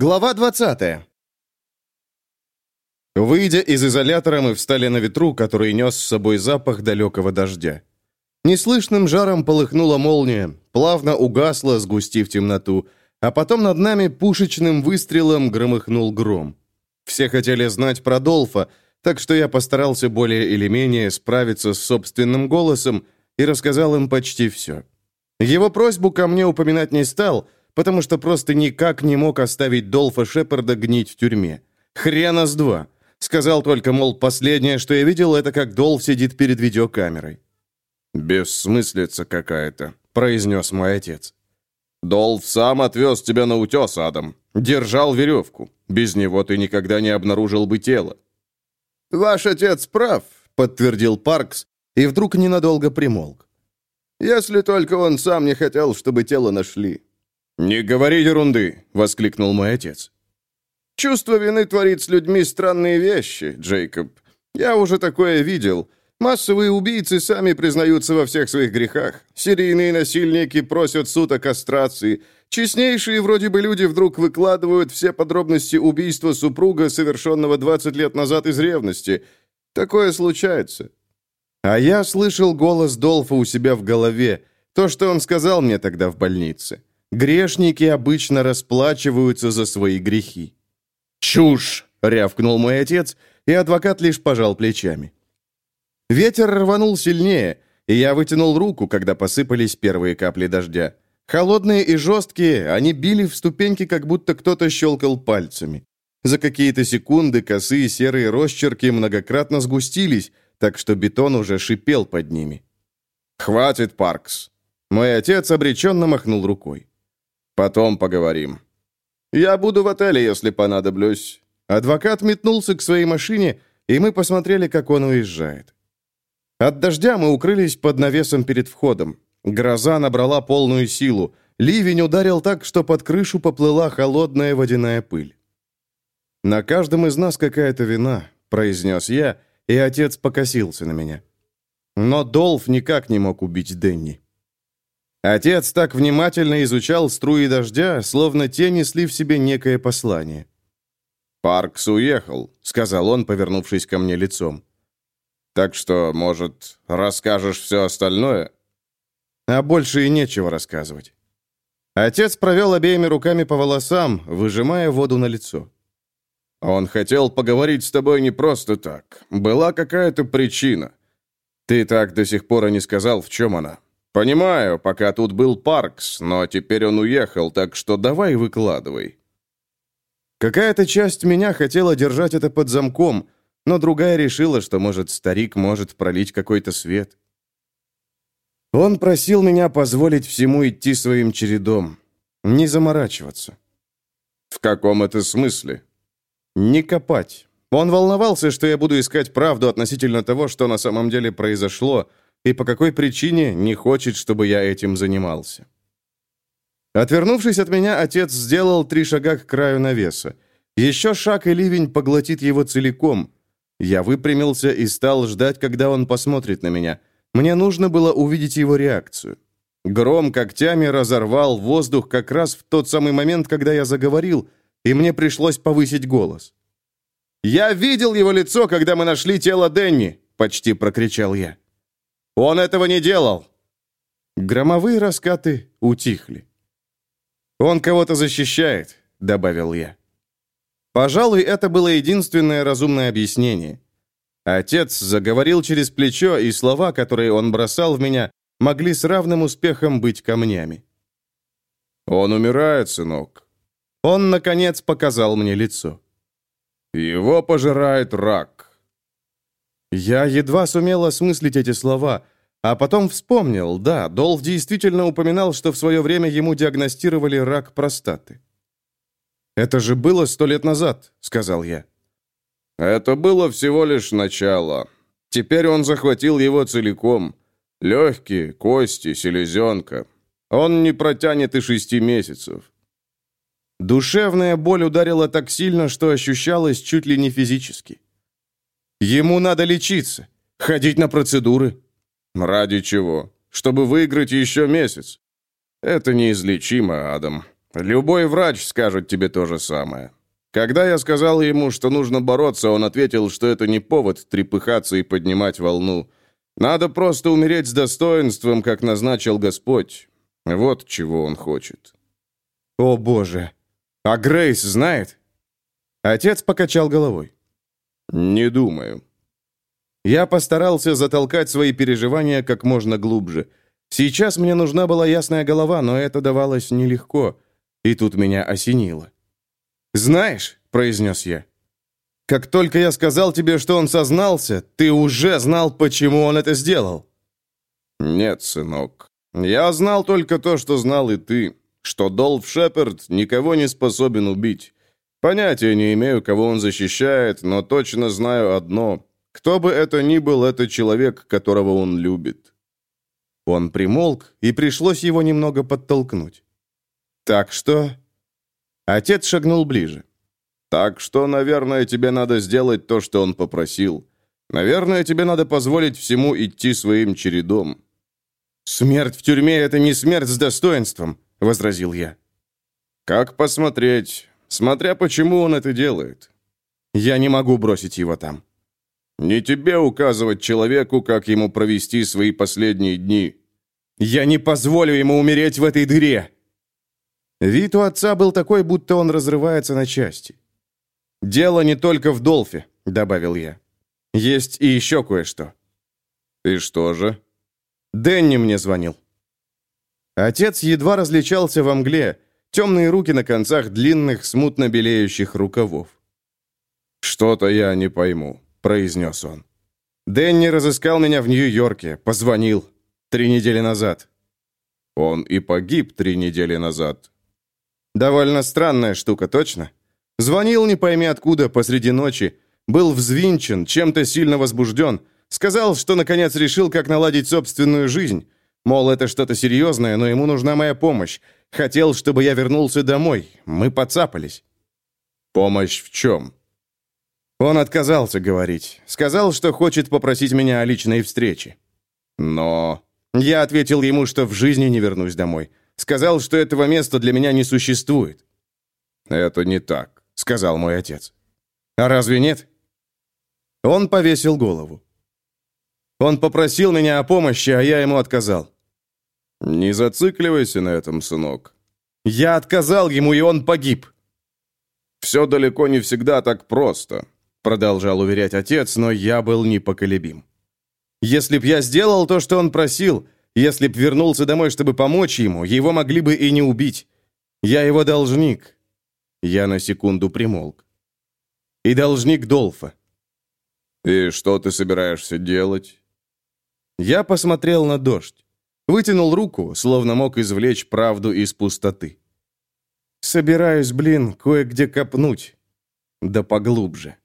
Глава 20 Выйдя из изолятора, мы встали на ветру, который нес с собой запах далекого дождя. Неслышным жаром полыхнула молния, плавно угасла, сгустив темноту, а потом над нами пушечным выстрелом громыхнул гром. Все хотели знать про Долфа, так что я постарался более или менее справиться с собственным голосом и рассказал им почти все. Его просьбу ко мне упоминать не стал, потому что просто никак не мог оставить Долфа Шепарда гнить в тюрьме. Хрена с два. Сказал только, мол, последнее, что я видел, это как Долф сидит перед видеокамерой. «Бессмыслица какая-то», — произнес мой отец. «Долф сам отвез тебя на утес, Адам. Держал веревку. Без него ты никогда не обнаружил бы тело». «Ваш отец прав», — подтвердил Паркс, и вдруг ненадолго примолк. «Если только он сам не хотел, чтобы тело нашли». «Не говори ерунды!» — воскликнул мой отец. «Чувство вины творит с людьми странные вещи, Джейкоб. Я уже такое видел. Массовые убийцы сами признаются во всех своих грехах. Серийные насильники просят суд о кастрации. Честнейшие вроде бы люди вдруг выкладывают все подробности убийства супруга, совершенного 20 лет назад из ревности. Такое случается». А я слышал голос Долфа у себя в голове, то, что он сказал мне тогда в больнице. Грешники обычно расплачиваются за свои грехи. «Чушь!» — рявкнул мой отец, и адвокат лишь пожал плечами. Ветер рванул сильнее, и я вытянул руку, когда посыпались первые капли дождя. Холодные и жесткие, они били в ступеньки, как будто кто-то щелкал пальцами. За какие-то секунды косые серые росчерки многократно сгустились, так что бетон уже шипел под ними. «Хватит, Паркс!» Мой отец обреченно махнул рукой. Потом поговорим. Я буду в отеле, если понадоблюсь. Адвокат метнулся к своей машине, и мы посмотрели, как он уезжает. От дождя мы укрылись под навесом перед входом. Гроза набрала полную силу. Ливень ударил так, что под крышу поплыла холодная водяная пыль. «На каждом из нас какая-то вина», — произнес я, и отец покосился на меня. Но Долф никак не мог убить Денни. Отец так внимательно изучал струи дождя, словно те несли в себе некое послание. «Паркс уехал», — сказал он, повернувшись ко мне лицом. «Так что, может, расскажешь все остальное?» А больше и нечего рассказывать. Отец провел обеими руками по волосам, выжимая воду на лицо. «Он хотел поговорить с тобой не просто так. Была какая-то причина. Ты так до сих пор и не сказал, в чем она». «Понимаю, пока тут был Паркс, но теперь он уехал, так что давай выкладывай». Какая-то часть меня хотела держать это под замком, но другая решила, что, может, старик может пролить какой-то свет. Он просил меня позволить всему идти своим чередом, не заморачиваться. «В каком это смысле?» «Не копать. Он волновался, что я буду искать правду относительно того, что на самом деле произошло, и по какой причине не хочет, чтобы я этим занимался. Отвернувшись от меня, отец сделал три шага к краю навеса. Еще шаг, и ливень поглотит его целиком. Я выпрямился и стал ждать, когда он посмотрит на меня. Мне нужно было увидеть его реакцию. Гром когтями разорвал воздух как раз в тот самый момент, когда я заговорил, и мне пришлось повысить голос. «Я видел его лицо, когда мы нашли тело Денни!» — почти прокричал я. Он этого не делал!» Громовые раскаты утихли. «Он кого-то защищает», — добавил я. Пожалуй, это было единственное разумное объяснение. Отец заговорил через плечо, и слова, которые он бросал в меня, могли с равным успехом быть камнями. «Он умирает, сынок». Он, наконец, показал мне лицо. «Его пожирает рак. Я едва сумел осмыслить эти слова, а потом вспомнил, да, Долф действительно упоминал, что в свое время ему диагностировали рак простаты. «Это же было сто лет назад», — сказал я. «Это было всего лишь начало. Теперь он захватил его целиком. Легкие, кости, селезенка. Он не протянет и шести месяцев». Душевная боль ударила так сильно, что ощущалась чуть ли не физически. Ему надо лечиться, ходить на процедуры. Ради чего? Чтобы выиграть еще месяц. Это неизлечимо, Адам. Любой врач скажет тебе то же самое. Когда я сказал ему, что нужно бороться, он ответил, что это не повод трепыхаться и поднимать волну. Надо просто умереть с достоинством, как назначил Господь. Вот чего он хочет. О, Боже! А Грейс знает? Отец покачал головой. Не думаю. Я постарался затолкать свои переживания как можно глубже. Сейчас мне нужна была ясная голова, но это давалось нелегко. И тут меня осенило. «Знаешь», — произнес я, — «как только я сказал тебе, что он сознался, ты уже знал, почему он это сделал». «Нет, сынок. Я знал только то, что знал и ты, что Долф Шепард никого не способен убить. Понятия не имею, кого он защищает, но точно знаю одно. Кто бы это ни был, это человек, которого он любит». Он примолк, и пришлось его немного подтолкнуть. «Так что...» Отец шагнул ближе. «Так что, наверное, тебе надо сделать то, что он попросил. Наверное, тебе надо позволить всему идти своим чередом». «Смерть в тюрьме — это не смерть с достоинством», — возразил я. «Как посмотреть? Смотря почему он это делает». «Я не могу бросить его там». «Не тебе указывать человеку, как ему провести свои последние дни». «Я не позволю ему умереть в этой дыре!» Вид у отца был такой, будто он разрывается на части. «Дело не только в Долфе», — добавил я. «Есть и еще кое-что». «И что же?» Дэнни мне звонил. Отец едва различался во мгле, темные руки на концах длинных, смутно белеющих рукавов. «Что-то я не пойму», — произнес он. «Дэнни разыскал меня в Нью-Йорке, позвонил. Три недели назад». «Он и погиб три недели назад». «Довольно странная штука, точно?» Звонил не пойми откуда посреди ночи, был взвинчен, чем-то сильно возбужден, сказал, что наконец решил, как наладить собственную жизнь. Мол, это что-то серьезное, но ему нужна моя помощь. Хотел, чтобы я вернулся домой. Мы подцапались. Помощь в чем? Он отказался говорить. Сказал, что хочет попросить меня о личной встрече. Но... Я ответил ему, что в жизни не вернусь домой. Сказал, что этого места для меня не существует. Это не так сказал мой отец. «А разве нет?» Он повесил голову. Он попросил меня о помощи, а я ему отказал. «Не зацикливайся на этом, сынок». «Я отказал ему, и он погиб». «Все далеко не всегда так просто», — продолжал уверять отец, но я был непоколебим. «Если б я сделал то, что он просил, если б вернулся домой, чтобы помочь ему, его могли бы и не убить. Я его должник, я на секунду примолк. «И должник Долфа». «И что ты собираешься делать?» Я посмотрел на дождь. Вытянул руку, словно мог извлечь правду из пустоты. «Собираюсь, блин, кое-где копнуть. Да поглубже».